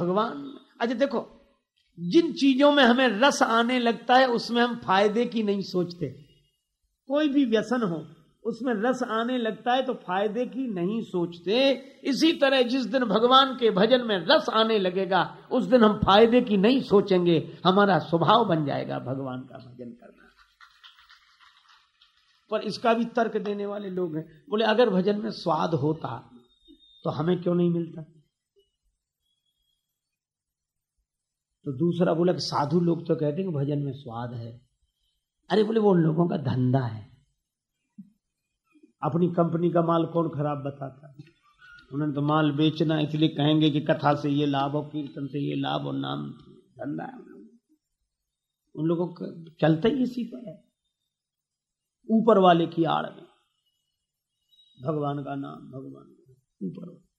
भगवान। अच्छा देखो, जिन चीज़ों में हमें रस आने लगता है, उसमें हम फ़ायदे की नहीं सोचते। कोई भी व्यसन हो, उसमें रस आने लगता है तो फ़ायदे की नहीं सोचते। इसी तरह जिस दिन भगवान के भजन में रस आने लगेगा, उस दिन हम फ़ायदे की नहीं सोचेंगे। हमारा स्वभाव बन जाएगा भगवान का भजन करना। पर इसका भी तर्क देने वाले लोग हैं। बोले, अगर भजन में स्वाद होता तो हमें क्यों नहीं मिलता? तो दूसरा बोला कि साधु लोग तो कहते हैं कि भजन में स्वाद है। अरे बोले, वो उन लोगों का धंधा है। अपनी कंपनी का माल कौन खराब बताता? उन्होंने तो माल बेचना इसलिए कहेंगे कि कथा से ये लाभ हो कीर्तन से ये लाभ और नाम धंधा है उन लोगों का। चलता ही इसी पर है। ऊपर वाले की आड़ में। भगवान का नाम, भगवान का ऊपर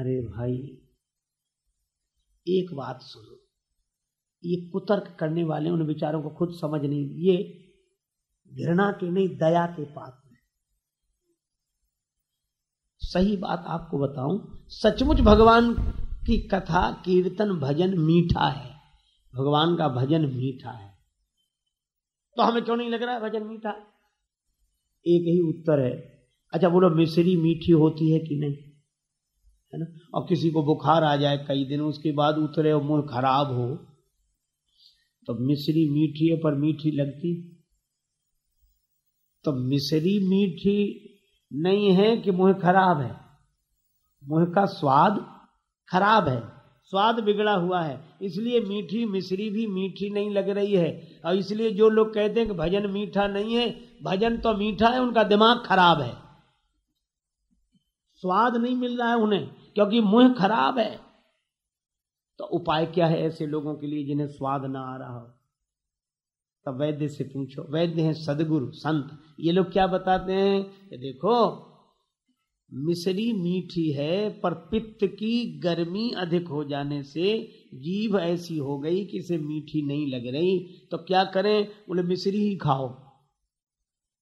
अरे भाई एक बात सुनो। ये कुतर्क करने वाले उन विचारों को खुद समझ नहीं। ये घृणा के नहीं, दया के पात्र है। सही बात आपको बताऊँ, सचमुच भगवान की कथा, कीर्तन, भजन मीठा है। भगवान का भजन मीठा है। तो हमें क्यों नहीं लग रहा है भजन मीठा? एक ही उत्तर है। अच्छा बोलो, मिश्री मीठी होती है कि नहीं? है ना? और किसी को बुखार आ जाए कई दिन, उसके बाद उतरे और मुँह खराब हो तो मिश्री मीठी है, पर मीठी लगती। तो मिश्री मीठी नहीं है कि मुँह खराब है। मुँह का स्वाद खराब है, स्वाद बिगड़ा हुआ है। इसलिए मीठी मिश्री भी मीठी नहीं लग रही है। और इसलिए जो लोग कहते हैं कि भजन मीठा नहीं है, भजन तो मीठा है, उनका दिमाग खराब है। स्वाद नहीं मिल रहा है उन्हें। क्योंकि मुँह खराब है। तो उपाय क्या है ऐसे लोगों के लिए जिन्हें स्वाद ना आ रहा हो? तब वैद्य से पूछो। वैद्य हैं सदगुरु, संत। ये लोग क्या बताते हैं? कि देखो मिश्री मीठी है, पर पित्त की गर्मी अधिक हो जाने से जीभ ऐसी हो गई कि इसे मीठी नहीं लग रही। तो क्या करें? बोले मिश्री ही खाओ।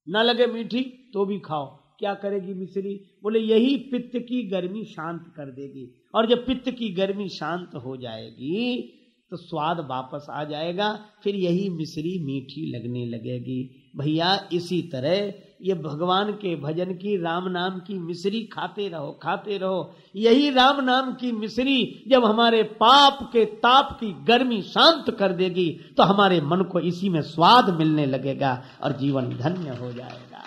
ना लगे मीठी तो भी खाओ। क्या करेगी मिश्री बोले, यही पित्त की गर्मी शांत कर देगी। और जब पित्त की गर्मी शांत हो जाएगी तो स्वाद वापस आ जाएगा, फिर यही मिश्री मीठी लगने लगेगी। भैया, इसी तरह ये भगवान के भजन की, राम नाम की मिश्री खाते रहो खाते रहो। यही राम नाम की मिश्री जब हमारे पाप के ताप की गर्मी शांत कर देगी तो हमारे मन को इसी में स्वाद मिलने लगेगा और जीवन धन्य हो जाएगा।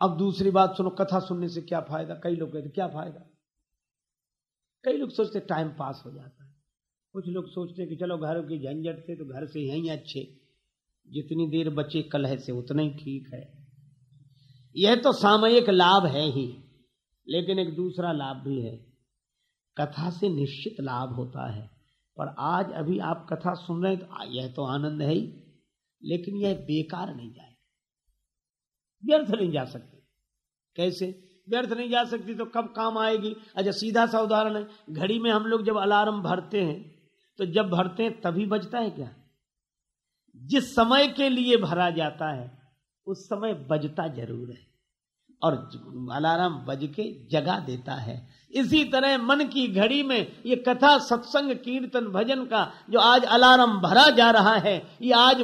अब दूसरी बात सुनो, कथा सुनने से क्या फ़ायदा? कई लोग कहते क्या फ़ायदा? कई लोग सोचते टाइम पास हो जाता है। कुछ लोग सोचते कि चलो, घर की झंझट से तो घर से यहीं अच्छे। जितनी देर बचे कलह से उतना ही ठीक है। यह तो सामयिक लाभ है ही, लेकिन एक दूसरा लाभ भी है। कथा से निश्चित लाभ होता है। पर आज अभी आप कथा सुन रहे हैं तो यह तो आनंद है ही, लेकिन यह बेकार नहीं जाए व्यर्थ नहीं जा सकती। कैसे? व्यर्थ नहीं जा सकती तो कब काम आएगी? अच्छा सीधा सा उदाहरण है, घड़ी में हम लोग जब अलार्म भरते हैं तो जब भरते हैं तभी बजता है क्या? जिस समय के लिए भरा जाता है, उस समय बजता ज़रूर है। और अलार्म बज के जगा देता है। इसी तरह मन की घड़ी में ये कथा, सत्संग, कीर्तन, भजन का जो आज अलार्म भरा जा रहा है, ये आज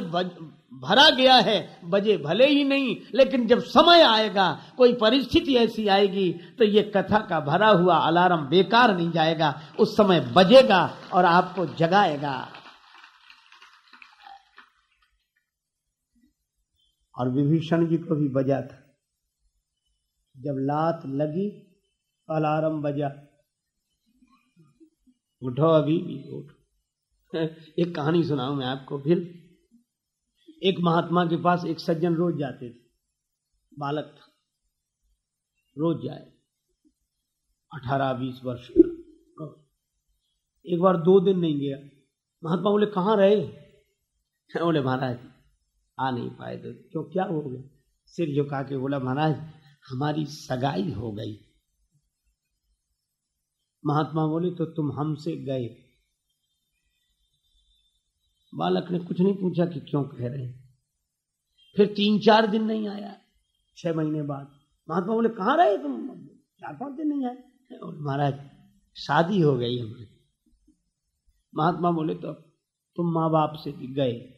भरा गया है, बजे भले ही नहीं, लेकिन जब समय आएगा, कोई परिस्थिति ऐसी आएगी तो ये कथा का भरा हुआ अलार्म बेकार नहीं जाएगा, उस समय बजेगा और आपको जगाएगा। और विभीषण जी को भी बजा था। जब लात लगी अलार्म बजा। उठो अभी भी उठो। एक कहानी सुनाऊं मैं आपको, फिर एक महात्मा के पास एक सज्जन रोज जाते थे। बालक था। रोज जाए। अठारह, बीस वर्ष का। एक बार दो दिन नहीं गया। महात्मा बोले, कहाँ रहे? बोले, महाराज, आ नहीं पाए तो क्यों क्या हो गया? सिर झुका के बोला, महाराज, हमारी सगाई हो गई। महात्मा बोले तो तुम हमसे गए बालक ने कुछ नहीं पूछा कि क्यों कह रहे हैं। फिर तीन चार दिन नहीं आया। छह महीने बाद महात्मा बोले, कहाँ रहे तुम? चार पाँच दिन नहीं आए। और महाराज, शादी हो गई हमारी। महात्मा बोले तो तुम माँ बाप से भी गए।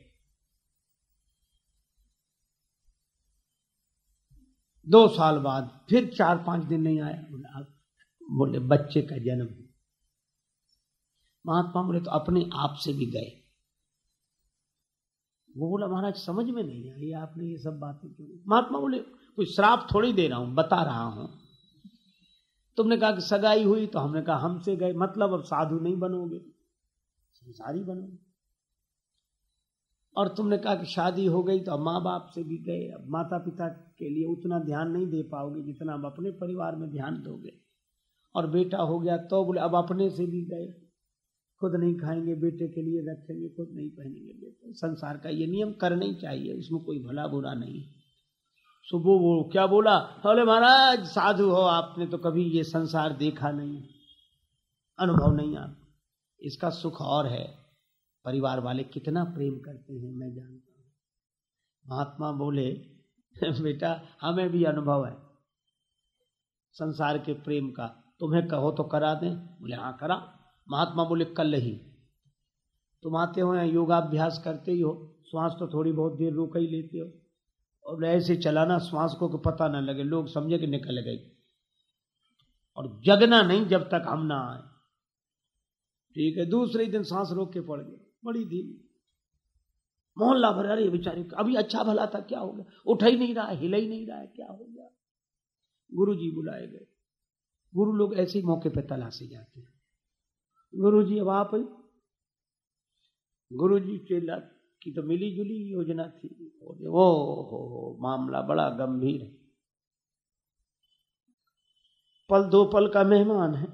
दो साल बाद फिर चार पाँच दिन नहीं आया। बोले आप बोले बच्चे का जन्म महात्मा बोले तो अपने आप से भी गए। वो बोला, महाराज, समझ में नहीं आई आपने ये सब बातें क्यों महात्मा बोले, कोई श्राप थोड़ी दे रहा हूँ, बता रहा हूँ। तुमने कहा कि सगाई हुई तो हमने कहा, हमसे गए मतलब अब साधु नहीं बनोगे, संसारी बनोगे। और तुमने कहा कि शादी हो गई तो अब माँ बाप से भी गए, अब माता पिता के लिए उतना ध्यान नहीं दे पाओगे जितना अब अपने परिवार में ध्यान दोगे। और बेटा हो गया तो बोले, अब अपने से भी गए। खुद नहीं खाएँगे, बेटे के लिए रखेंगे, खुद नहीं पहनेंगे, बेटे। संसार का ये नियम करना ही चाहिए उसमें कोई भला बुरा नहीं। सुबह वो क्या बोला? बोले महाराज, साधु हो, आपने तो कभी ये संसार देखा नहीं। अनुभव नहीं आप। इसका सुख और है। परिवार वाले कितना प्रेम करते हैं, मैं जानता हूँ। महात्मा बोले, बेटा, हमें भी अनुभव है। संसार के प्रेम का। तुम्हें कहो तो करा दें। बोले हाँ करा। महात्मा बोले, कल ही। तुम आते हो या योगाभ्यास करते ही हो, श्वास तो थोड़ी बहुत देर रोक ही लेते हो। और ऐसे चलाना, श्वास को पता ना लगे, लोग समझे कि निकल गई और जगना नहीं, जब तक हम ना आए। ठीक है, दूसरे दिन सांस रोक के पड़ गए बड़ी धीमी। मोहल्ला भर, अरे बेचारे, अभी अच्छा भला था, क्या हो गया? उठ ही नहीं रहा, हिला ही नहीं रहा, क्या हो गया? गुरु जी बुलाए गए। गुरु लोग ऐसे ही मौके पर तलाशे जाते हैं। गुरु जी अब आप गुरु जी चेला की तो मिली जुली योजना थी। वो हो हो, मामला बड़ा गंभीर है। पल दो पल का मेहमान है।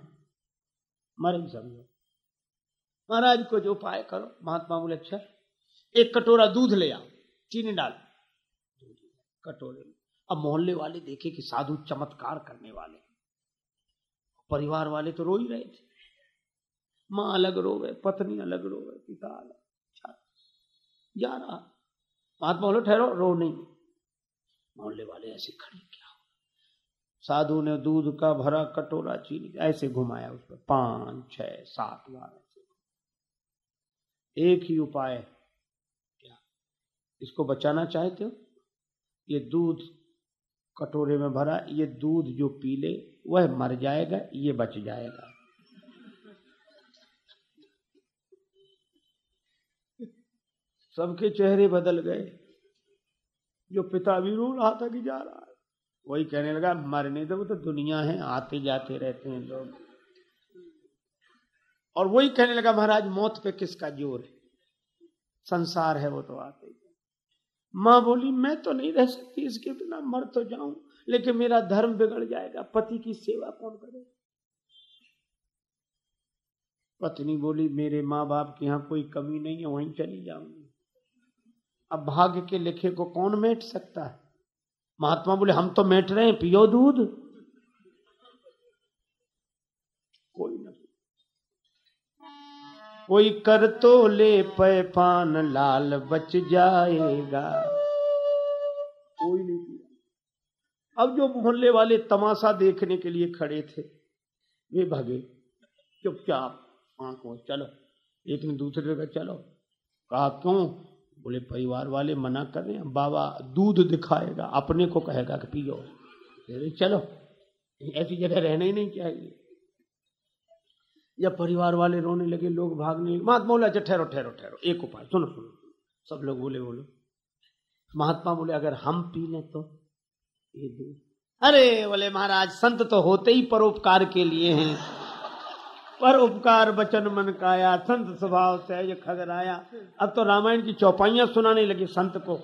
मरे समझो। महाराज को जो उपाय करो, महात्मा बोले अच्छा एक कटोरा दूध ले आओ, चीनी डाल। कटोरे में। अब मोहल्ले वाले देखे कि साधु चमत्कार करने वाले परिवार वाले तो रो ही रहे थे। माँ अलग रो गए पत्नी अलग रो गए पिता अलग। जा रहा महात्मा बोलो, ठहरो, रो नहीं। मोहल्ले वाले ऐसे खड़े, क्या साधु ने दूध का भरा कटोरा चीनी, ऐसे घुमाया उस पर। पाँच, छह, सात बार एक ही उपाय क्या? इसको बचाना चाहते हो? ये दूध कटोरे में भरा, ये दूध जो पी ले, वह मर जाएगा, ये बच जाएगा। सबके चेहरे बदल गए। जो पिता भी रो रहा था कि जा रहा है। वही कहने लगा, मरने दो तो दुनिया है, आते जाते रहते हैं लोग। और वही कहने लगा, महाराज, मौत पे किसका ज़ोर है? संसार है वो तो आते माँ बोली, मैं तो नहीं रह सकती, इसके बिना मर तो जाऊँ, लेकिन मेरा धर्म बिगड़ जाएगा, पति की सेवा कौन करे? पत्नी बोली, मेरे माँ बाप के यहाँ कोई कमी नहीं है, वहीं चली जाऊँगी। अब भाग्य के लिखे को कौन मेट सकता है? महात्मा बोले, हम तो मेट रहे हैं, पियो दूध। कोई नहीं कोई कर तो ले पे पान, लाल बच जाएगा। कोई नहीं पिया अब जो मोहल्ले वाले तमाशा देखने के लिए खड़े थे, वे भगे चुपचाप आँखों चलो, एक ने दूसरे जगह चलो, कहा, क्यों बोले, परिवार वाले मना कर रहे हैं, बाबा दूध दिखाएगा, अपने को कहेगा कि पियो चलो, ऐसी जगह रहना ही नहीं चाहिए जब परिवार वाले रोने लगे, लोग भागने महात्मा बोले अच्छा ठहरो ठहरो ठहरो, एक उपाय, सुनो सुनो। सब लोग बोले, बोलो। महात्मा बोले, अगर हम पी लें तो? ये दूध। अरे बोले, महाराज, संत तो होते ही परोपकार के लिए हैं। पर उपकार बचन मन काया, संत स्वभाव सहज खगर आया अब तो रामायण की चौपाइयाँ सुनाने लगी संत को।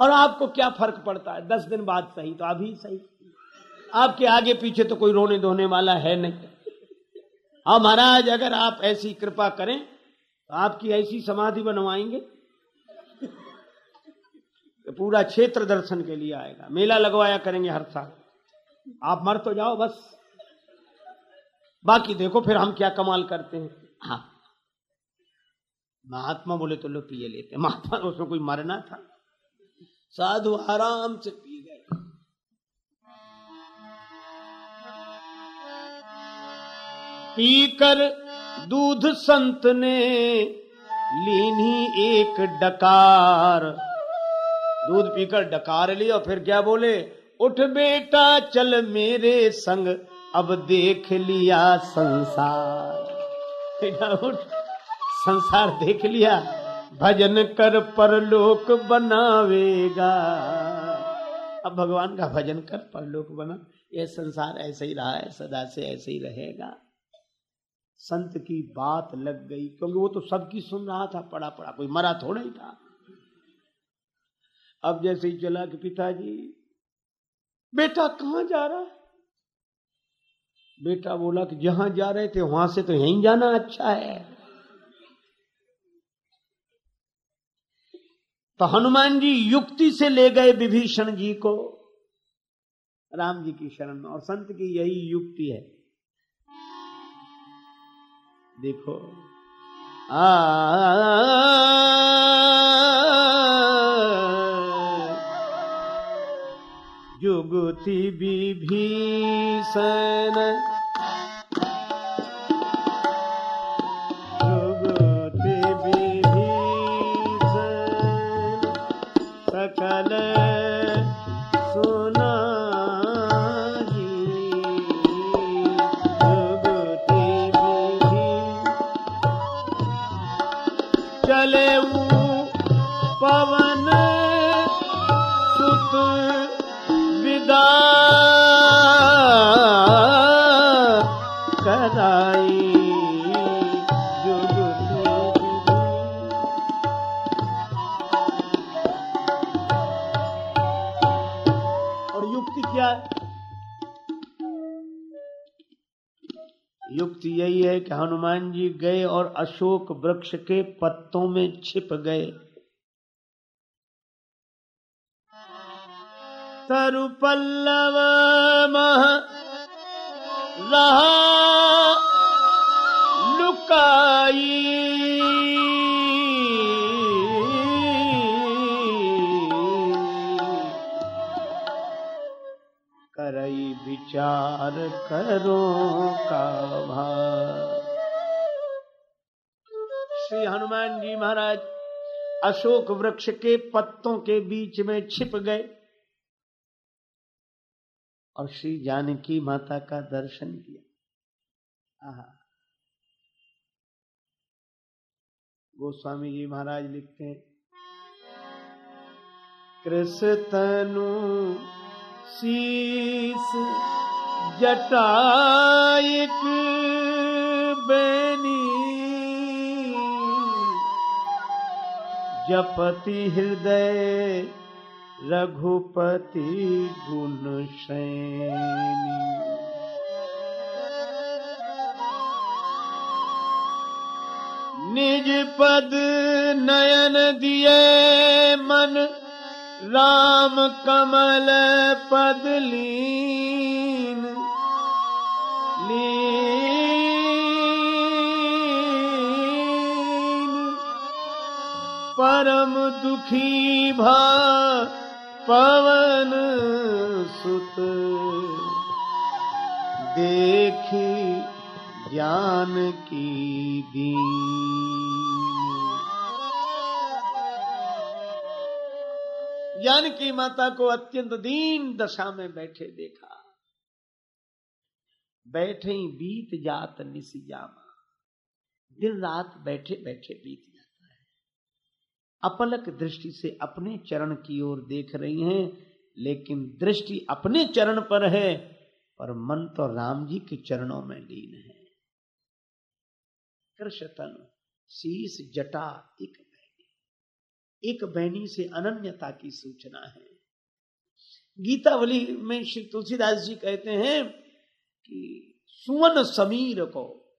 और आपको क्या फ़र्क पड़ता है? दस दिन बाद सही तो अभी सही। आपके आगे पीछे तो कोई रोने धोने वाला है नहीं। हाँ महाराज, अगर आप ऐसी कृपा करें तो आपकी ऐसी समाधि बनवाएँगे। तो पूरा क्षेत्र दर्शन के लिए आएगा। मेला लगवाया करेंगे हर साल। आप मर तो जाओ बस। बाकी देखो फिर हम क्या कमाल करते हैं। हाँ। महात्मा बोले तो लो पिए लेते महात्मा उसमें कोई मरना था। साधु आराम से पी गए। पीकर दूध संत ने लीनी एक डकार। दूध पीकर डकार लिया और फिर क्या बोले उठ बेटा चल मेरे संग। अब देख लिया संसार। संसार देख लिया, भजन कर परलोक बनावेगा। अब भगवान का भजन कर परलोक बना यह संसार ऐसे ही रहा है, सदा से ऐसे ही रहेगा। संत की बात लग गई, क्योंकि वो तो सबकी सुन रहा था, पड़ा पड़ा, कोई मरा थोड़ा ही था। अब जैसे ही चला कि पिताजी, बेटा कहाँ जा रहा है? बेटा बोला कि जहाँ जा रहे थे वहाँ से तो यहीं जाना अच्छा है। तो हनुमान जी युक्ति से ले गए विभीषण जी को, राम जी की शरण में, और संत की यही युक्ति है। देखो, आ जुगुति विभीषण। अशोक वृक्ष के पत्तों में छिप गए। तरु पल्लव रहा लुकाई। करई विचार करो का श्री हनुमान जी महाराज, अशोक वृक्ष के पत्तों के बीच में छिप गए। और श्री जानकी माता का दर्शन किया। गोस्वामी जी महाराज लिखते हैं कृष्ण तनु शीस जटाइक बेनी जपति हृदय रघुपति गुण सैनी। निज पद नयन दिए मन राम कमल पद लीन दुखी भा पवन सुत। देखी ज्ञान की दीन। की माता को अत्यंत दीन दशा में बैठे देखा। बैठे बीत जात निसिजामा दिन रात बैठे बैठे बीत अपलक दृष्टि से अपने चरण की ओर देख रही हैं, लेकिन दृष्टि अपने चरण पर है और मन तो राम जी के चरणों में लीन है। कृष्ण शीस जटा एक बहनी एक बहनी से अनन्यता की सूचना है। गीतावली में श्री तुलसीदास जी कहते हैं कि, सुवन समीर को,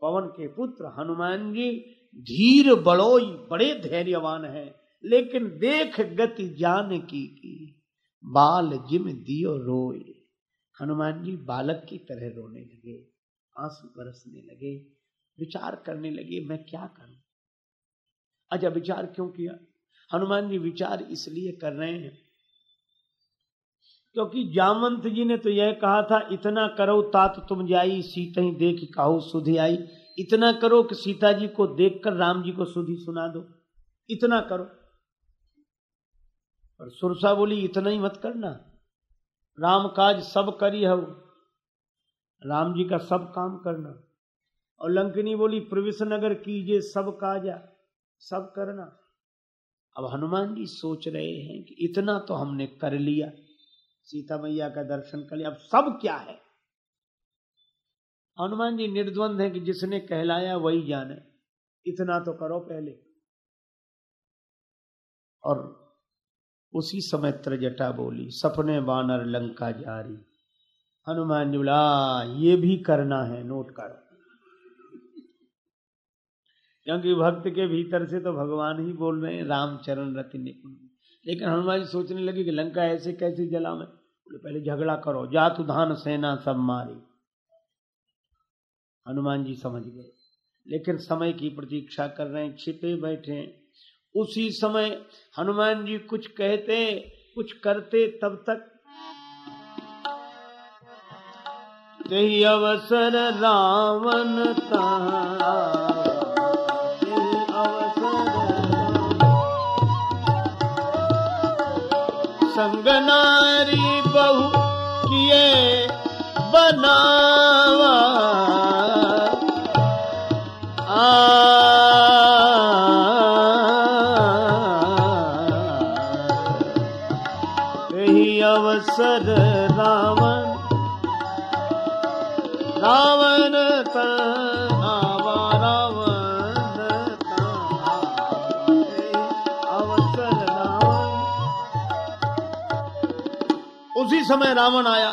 पवन के पुत्र हनुमान जी धीर बड़ोई बड़े धैर्यवान है, लेकिन देख गति जान की। की बाल जिम दियो रोए। हनुमान जी बालक की तरह रोने लगे, आँसू बरसने लगे, विचार करने लगे, मैं क्या करूँ? अच्छा विचार क्यों किया? हनुमान जी विचार इसलिए कर रहे हैं, क्योंकि जामंत जी ने तो यह कहा था, इतना करो तात तुम जाई सीत ही देख कहो सुधी आई इतना करो कि सीता जी को देखकर राम जी को सुधी सुना दो। इतना करो। और सुरसा बोली, इतना ही मत करना। राम काज सब करी हो राम जी का सब काम करना। और लंकिनी बोली प्रविश नगर कीजिए, सब काजा, सब करना। अब हनुमान जी सोच रहे हैं कि इतना तो हमने कर लिया। सीता मैया का दर्शन कर लिया। अब सब क्या है? हनुमान जी निर्द्वंद है कि जिसने कहलाया वही जाने इतना तो करो पहले। और उसी समय त्रजटा बोली, सपने बानर लंका जारी हनुमान जी बोला ये भी करना है, नोट करो। क्योंकि भक्त के भीतर से तो भगवान ही बोल रहे हैं, रामचरण रति निपुण। लेकिन हनुमान जी सोचने लगे कि लंका ऐसे कैसे जला में? बोले, पहले झगड़ा करो, जातु धान सेना सब मारी। हनुमान जी समझ गए। लेकिन समय की प्रतीक्षा कर रहे हैं, छिपे बैठे उसी समय हनुमान जी कुछ कहते, कुछ करते तब तक। अवसर रावण संग नारी बहु किए बनावा रावण रावण उसी समय रावण आया।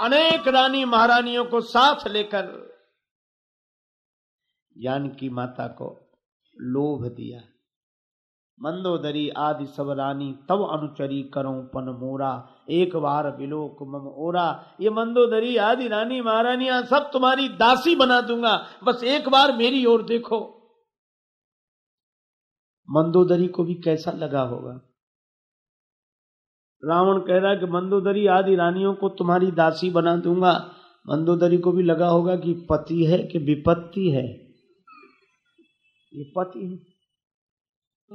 अनेक रानी महारानियों को साथ लेकर जानकी माता को लोभ दिया। मंदोदरी आदि सब रानी तब अनुचरी करो, पन मोरा एक बार बिलोक मम ओरा। ये मंदोदरी, आदि रानी, महारानियाँ, सब तुम्हारी दासी बना दूँगा। बस एक बार मेरी ओर देखो। मंदोदरी को भी कैसा लगा होगा? रावण कह रहा है कि मंदोदरी, आदि रानियों को तुम्हारी दासी बना दूँगा। मंदोदरी को भी लगा होगा कि पति है कि विपत्ति है। ये पति है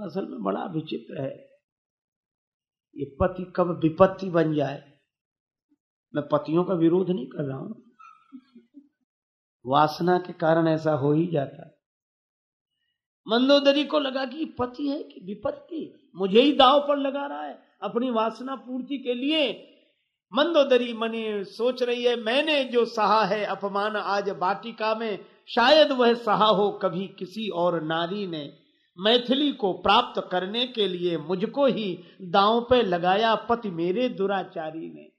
असल में बड़ा विचित्र है। ये पति कब विपत्ति बन जाए? मैं पतियों का विरोध नहीं कर रहा हूँ। वासना के कारण ऐसा हो ही जाता मंदोदरी को लगा कि पति है कि विपत्ति? मुझे ही दाव पर लगा रहा है अपनी वासना पूर्ति के लिए। मंदोदरी मनी सोच रही है, मैंने जो सहा है अपमान आज बाटिका में, शायद वह सहा हो कभी किसी और नारी ने। मैथिली को प्राप्त करने के लिए मुझको ही दांव पे लगाया पति मेरे दुराचारी ने।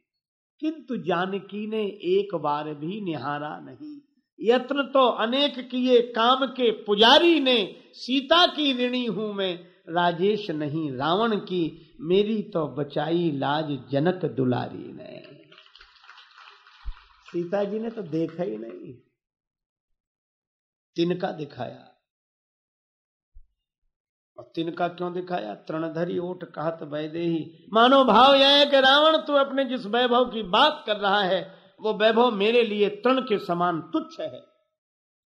किंतु जानकी ने एक बार भी निहारा नहीं। यत्न तो अनेक किए काम के पुजारी ने, सीता की ऋणी हूँ मैं। राजेश नहीं, रावण की मेरी तो बचाई लाज जनक दुलारी ने। सीता जी ने तो देखा ही नहीं। तिनका दिखाया। और तिनका क्यों दिखाया? तृणधरी ओट कहत वैदे ही मानो भाव यह है कि रावण, तू अपने जिस वैभव की बात कर रहा है, वो वैभव मेरे लिए तृण के समान तुच्छ है।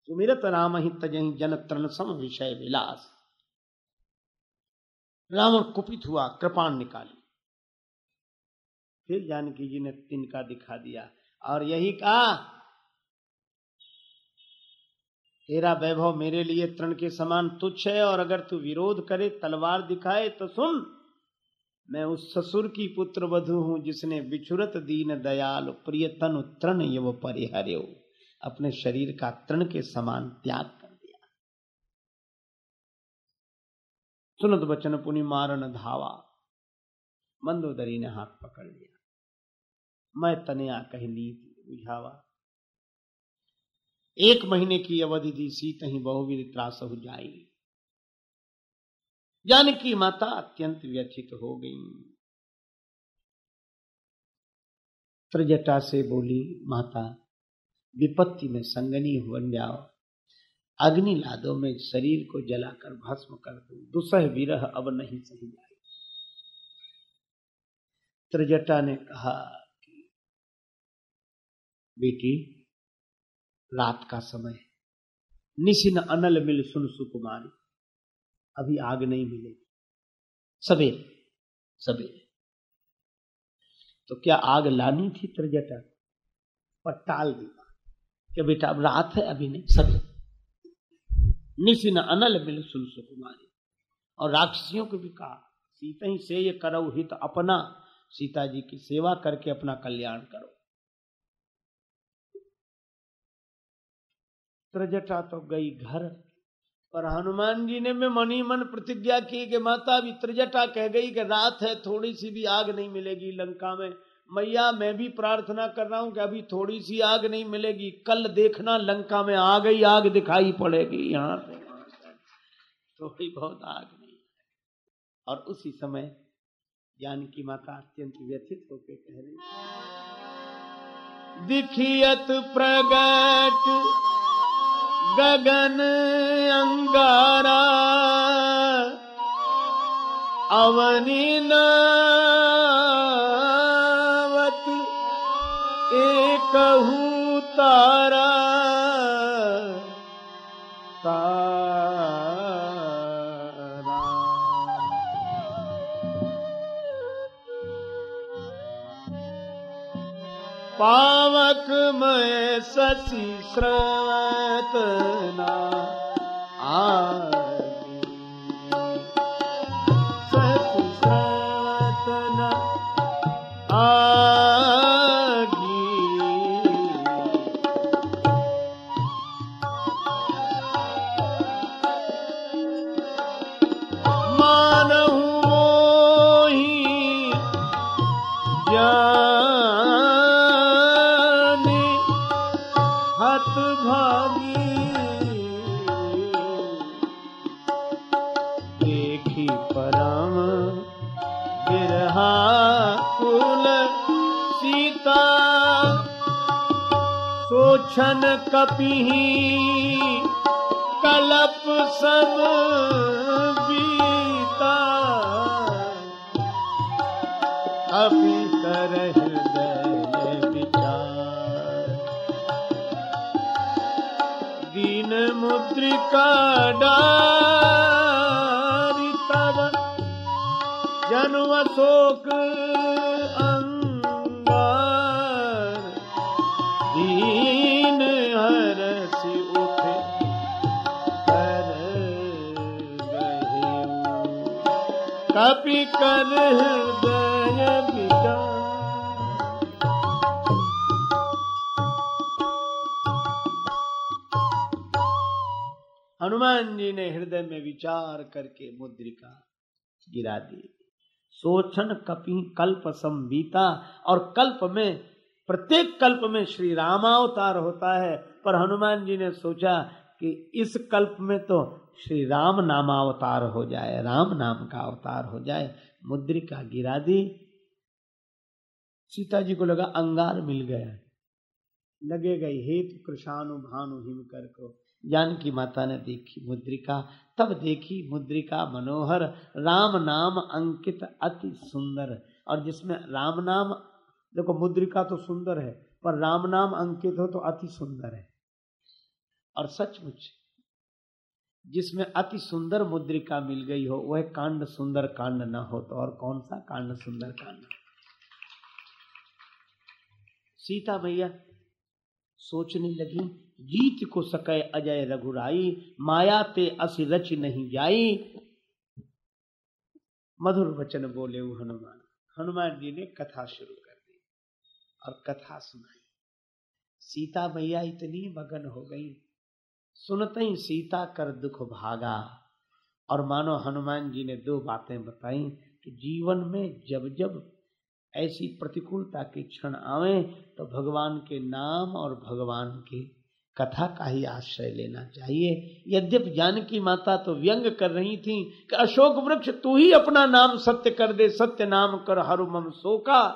सुमिरत राम ही तजही जन तृण सम विषय विलास। रावण कुपित हुआ, कृपाण निकाली। फिर जानकी जी ने तिनका दिखा दिया और यही कहा तेरा वैभव मेरे लिए तृण के समान तुच्छ है, और अगर तू विरोध करे, तलवार दिखाए तो सुन, मैं उस ससुर की पुत्र वधु हूँ, जिसने बिछुरत दीन दयाल प्रिय तृण यव परिहर्यो अपने शरीर का तृण के समान त्याग कर दिया। सुनत बचन पुनि मारन धावा, मंदोदरी ने हाथ पकड़ लिया। मैं तनया कह नीति बुझावा। एक महीने की अवधि दी सी तही बहुविध त्रास हो जाई जानकी माता अत्यंत व्यथित हो गई। त्रिजटा से बोली, माता, विपत्ति में संगनी बन जाओ अग्नि लादो में शरीर को जलाकर भस्म कर दो। दुसह विरह अब नहीं सही जाए। त्रिजटा ने कहा बेटी रात का समय। निशिन अनल मिल सुन सुकुमारी। अभी आग नहीं मिलेगी। सवेरे सवेरे तो क्या आग लानी थी त्रिजटा? पर टाल दी कि बेटा अब रात है? अभी नहीं सवेरे निशिन अनल मिल सुन सुकुमारी। और राक्षसियों को भी कहा, सीता ही से ये करो हित अपना। सीता जी की सेवा करके अपना कल्याण करो। त्रजटा तो गई घर। पर हनुमान जी ने में मनी मन प्रतिज्ञा की कि माता भी त्रिजटा कह गई कि रात है, थोड़ी सी भी आग नहीं मिलेगी लंका में। मैया, मैं भी प्रार्थना कर रहा हूँ कि अभी थोड़ी सी आग नहीं मिलेगी। कल देखना लंका में आ गई आग दिखाई पड़ेगी यहाँ से। थोड़ी बहुत आग नहीं। और उसी समय जानकी माता अत्यंत व्यथित होकर कह रही, दिखियत प्रगट गगन अंगारा अवनी नावत एक तारा पावक मैं ससी श्रतना ससी सोछन कपिही कलप सब बीता। अभी हृदय दीन मुद्रिका डारी तब जन्म शोक कपि कर हनुमान जी ने हृदय में विचार करके मुद्रिका गिरा दी। सोचन कपि कल्प संबीता और कल्प में, प्रत्येक कल्प में श्री रामावतार होता है, पर हनुमान जी ने सोचा कि इस कल्प में तो श्री राम नामावतार हो जाए, राम नाम का अवतार हो जाए, मुद्रिका गिरा दी। सीता जी को लगा अंगार मिल गया। लगे गई हेतु कृषाणु भानु हिम कर को। जानकी माता ने देखी मुद्रिका, तब देखी मुद्रिका मनोहर, राम नाम अंकित अति सुंदर। और जिसमें राम नाम, देखो मुद्रिका तो सुंदर है, पर राम नाम अंकित हो तो अति सुंदर है। और सचमुच, जिसमें अति सुंदर मुद्रिका मिल गई हो, वह कांड सुंदर कांड न हो तो और कौन सा कांड सुंदर कांड? सीता मैया सोचने लगी जीत को सके अजय रघुराई, माया ते असि रच नहीं जाई। मधुर वचन बोले वो हनुमान। हनुमान जी ने कथा शुरू कर दी और कथा सुनाई। सीता मैया इतनी मगन हो गई सुनते ही सीता कर दुख भागा। और मानो हनुमान जी ने दो बातें बताई कि जीवन में जब जब ऐसी प्रतिकूलता के क्षण आवे तो भगवान के नाम और भगवान की कथा का ही आश्रय लेना चाहिए। यद्यप जानकी माता तो व्यंग कर रही थी कि अशोक वृक्ष, तू ही अपना नाम सत्य कर दे, सत्य नाम कर हरु मम शोका।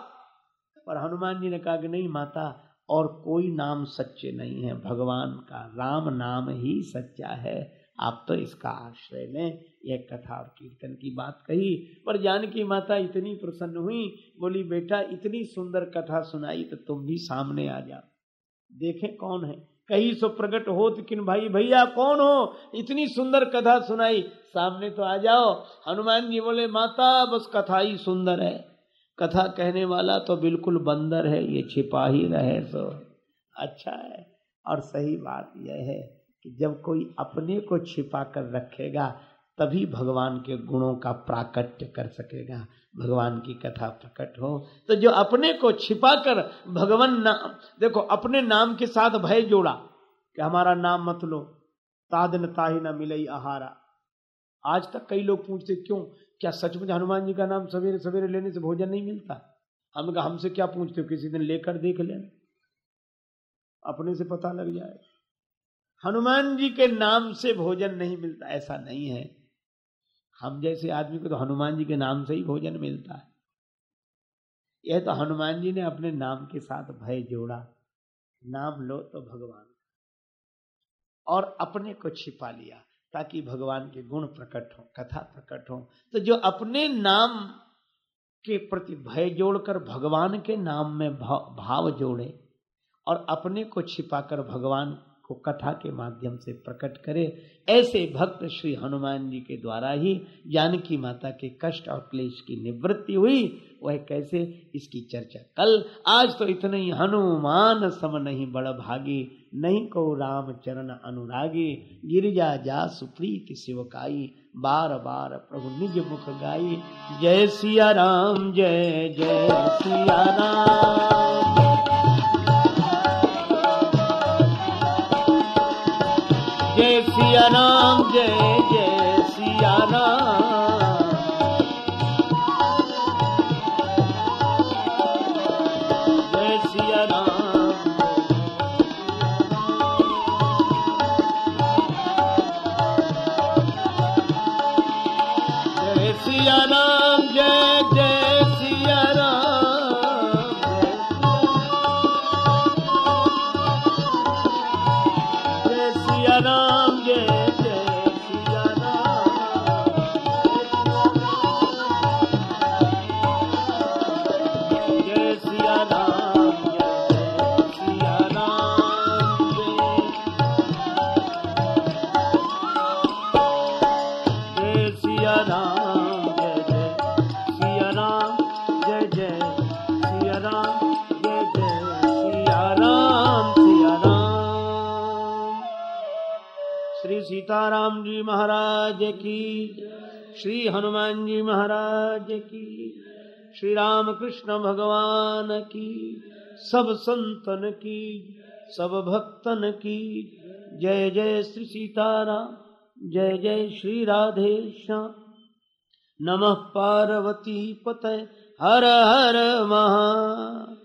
पर हनुमान जी ने कहा कि नहीं माता और कोई नाम सच्चे नहीं है। भगवान का राम नाम ही सच्चा है। आप तो इसका आश्रय लें। यह कथा और कीर्तन की बात कही। पर जानकी माता इतनी प्रसन्न हुई। बोली, बेटा, इतनी सुंदर कथा सुनाई तो तुम भी सामने आ जाओ। देखे कौन है। कहीं सो प्रकट हो तो किन भाई भैया कौन हो? इतनी सुंदर कथा सुनाई। सामने तो आ जाओ। हनुमान जी बोले, माता, बस कथा ही सुंदर है। कथा कहने वाला तो बिल्कुल बंदर है, ये छिपा ही रहे सो अच्छा है। और सही बात यह है कि जब कोई अपने को छिपा कर रखेगा, तभी भगवान के गुणों का प्राकट्य कर सकेगा। भगवान की कथा प्रकट हो तो जो अपने को छिपा कर भगवान नाम देखो, अपने नाम के साथ भय जोड़ा कि हमारा नाम मत लो तादन ताही न मिले आहारा। आज तक कई लोग पूछते, क्यों? क्या सचमुच हनुमान जी का नाम सवेरे सवेरे लेने से भोजन नहीं मिलता? हम कहा, हमसे क्या पूछते हो? किसी दिन लेकर देख लेना अपने से पता लग जाए। हनुमान जी के नाम से भोजन नहीं मिलता, ऐसा नहीं है। हम जैसे आदमी को तो हनुमान जी के नाम से ही भोजन मिलता है। यह तो हनुमान जी ने अपने नाम के साथ भय जोड़ा। नाम लो तो भगवान। और अपने को छिपा लिया। ताकि भगवान के गुण प्रकट हो, कथा प्रकट हो। तो जो अपने नाम के प्रति भय जोड़कर भगवान के नाम में भाव जोड़े और अपने को छिपाकर भगवान को कथा के माध्यम से प्रकट करे, ऐसे भक्त श्री हनुमान जी के द्वारा ही जानकी माता के कष्ट और क्लेश की निवृत्ति हुई। वह कैसे? इसकी चर्चा कल। आज तो इतने ही हनुमान सम नहीं बड़ भागी, नहीं को राम चरण अनुरागी। गिरिजा जा सुप्रीत शिवकाई, बार बार प्रभु निज मुख गाई। जय सिया राम, जय जय सिया राम। श्री हनुमान जी महाराज की। श्री राम कृष्ण भगवान की। सब संतन की, सब भक्तन की। जय जय श्री सीताराम, जय जय श्री राधे श्याम नमः पार्वती पतय, हर हर महा